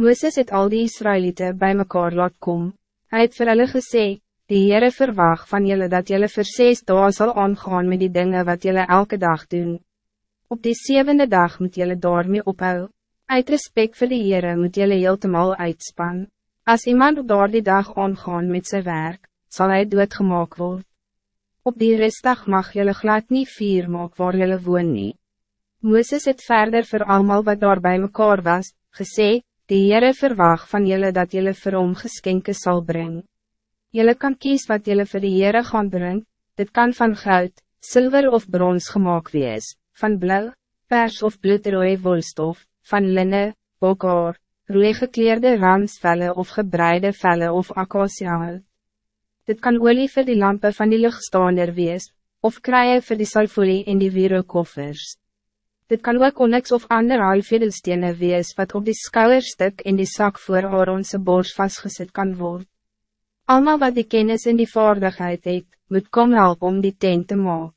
Mooses het al die Israëlieten bij mekaar laat kom. Hij het vir hulle gesê, die Heere verwacht van jullie dat jullie vir zes dagen sal aangaan met die dingen wat jullie elke dag doen. Op die zevende dag moet jullie daarmee ophou. Uit respect voor die Heere moet jullie heeltemal uitspan. Als iemand op daar die dag aangaan met zijn werk, zal hij doodgemaak worden. Op die restdag mag jullie glad niet vier maak waar jullie woon nie. Mooses het verder voor allemaal wat daar bij mekaar was, gesê, Die Heere verwacht van jullie dat jullie vir hom geskenke sal brengen. Jullie kan kies wat jullie vir die Heere gaan brengen. dit kan van goud, zilver of brons gemaakt wees, van blauw, pers of bloedrooie wolstof, van linnen, bokhaar, rooi gekleerde ramsvelle of gebreide velle of acacia. Dit kan olie vir die lampen van die luchtstaander wees, of kraaien vir die salfolie in die wierokoffers. Dit kan ook onyx of ander halfedelstene wees wat op die skouwerstuk in die zak voor Aaronse bors vastgezet kan worden. Almal wat die kennis en die vaardigheid het, moet kom help om die tent te maken.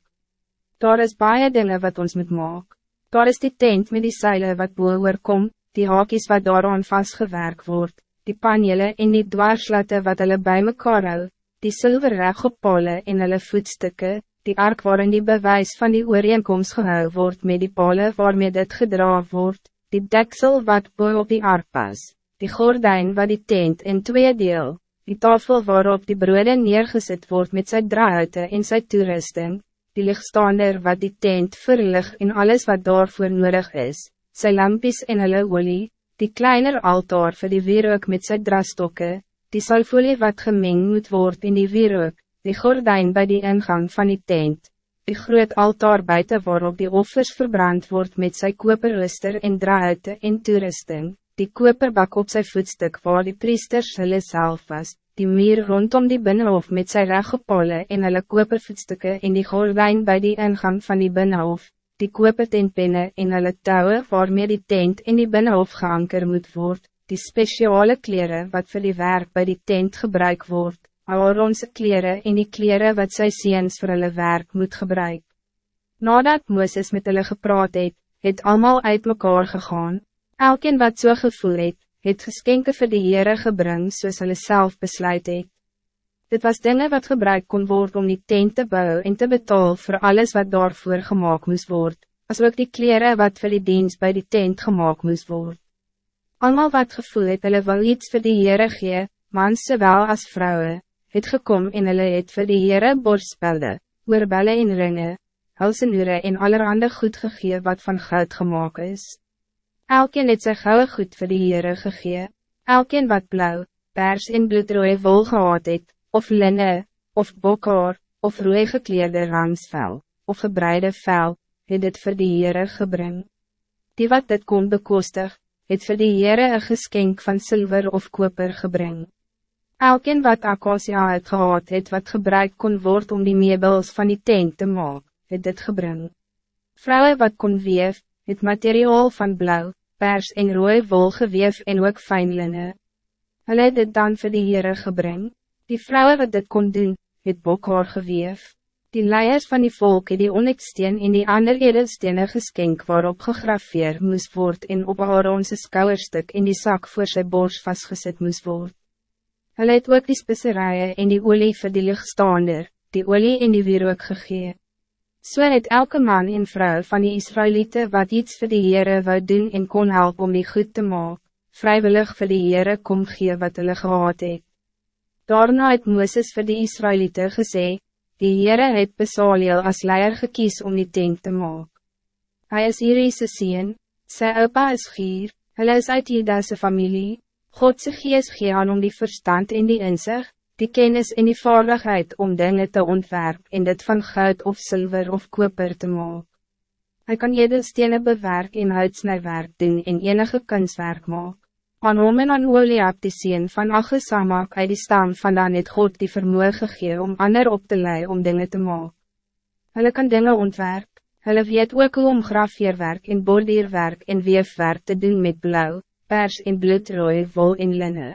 Daar is baie dinge wat ons moet maak. Daar is die tent met die seile wat boer kom, die hakies wat daaraan vastgewerkt wordt, die panele en die dwarslatte wat hulle bij mekaar hou, die zilver regoppale en hulle voetstukken, die ark waarin die bewijs van die ooreenkomst gehou wordt met die pale waarmee dit gedra wordt, die deksel wat boy op die ark pas, die gordijn wat die tent in twee deel, die tafel waarop die broode neergezet wordt met zijn draaite en zijn toerusting, die lichtstaander wat die tent verlig en alles wat daarvoor nodig is, sy lampies en hulle olie, die kleiner altaar voor die wierook met zijn drastokken, die salfolie wat gemeng moet worden in die wierook, die gordijn bij die ingang van die tent, die groot altaar buiten waarop die offers verbrand wordt met zijn koperruster en draaite en toerusting, die koperbak op zijn voetstuk waar die priesters hulle self was, die meer rondom die binnenhof met zijn reggepole en hulle kopervoetstukke en die gordijn bij die ingang van die binnenhof, die kopertentpenne en hulle touwe waarmee die tent in die binnenhof geanker moet worden, die speciale kleren wat voor die werk bij die tent gebruik wordt, Aaronse kleren en die kleren wat sy seens vir hulle werk moet gebruik. Nadat Mooses met hulle gepraat het, het allemaal uit mekaar gegaan. Elkeen wat so gevoel het, het geskenke vir die Heere gebring soos hulle self besluit het. Dit was dingen wat gebruik kon worden om die tent te bouwen en te betalen voor alles wat daarvoor gemaakt moest worden, als ook die kleren wat voor die dienst bij die tent gemaakt moest worden. Allemaal wat gevoel het, hulle wil iets voor die Heere gee, mans zowel als vrouwen, het gekom en hulle het vir die Heere borstspelde, oorbelle en ringe, hulsenure en allerhande goed gegee wat van goud gemaakt is. Elkeen het sy gouden goed vir die Heere gegee, elkeen wat blauw, pers en bloedrooie wol gehad het, of linne, of bokhaar, of rooi gekleerde ramsvel, of gebreide vel, het dit vir die Heere gebring. Die wat dit kon bekostig, het vir die Heere een geskenk van zilver of koper gebring. Elkeen wat Acacia het gehad het wat gebruik kon worden om die meubels van die tent te maken, het dit gebring. Vrouwen wat kon weef, het materiaal van blauw, pers en rooi wol geweef en ook fijn linne. Hulle het dit dan vir die Heere gebring. Die vrouwen wat dit kon doen, het bokhaar geweef. Die leiers van die volk het die onyxsteen en die ander edelstene geskenk waarop gegrafeer moes word en op Aaronse skouwerstuk in die zak voor sy bors vastgezet moes word. Hulle het ook die spisserijen en die olie vir die lichtstaander, die olie en die wierook gegee. So het elke man en vrouw van die Israëlieten wat iets voor die Heere wou doen en kon helpen om die goed te maken, vrijwillig voor die Heere kom gee wat hulle gehad het. Daarna het Mooses vir die Israëlieten gesê, die Heere het Besaliel as leier gekies om die tent te maken. Hij is Iriese sien, sy opa is Gier, hulle is uit Jidase familie, Godse geest gee aan om die verstand en die inzicht, die kennis en die vaardigheid om dingen te ontwerp en dit van goud of zilver of koper te maken. Hij kan edelstenen bewerk en huidsnijwerk doen en enige kunstwerk maak. Aan hom en aan Oliab die sien van Achesamak uit die stam vandaan het God die vermoe gegee om ander op te leiden om dingen te maken. Hulle kan dingen ontwerp, hulle weet ook hoe om grafeerwerk en bordeerwerk en weefwerk te doen met blauw, pers en bloedrooi wol in linne.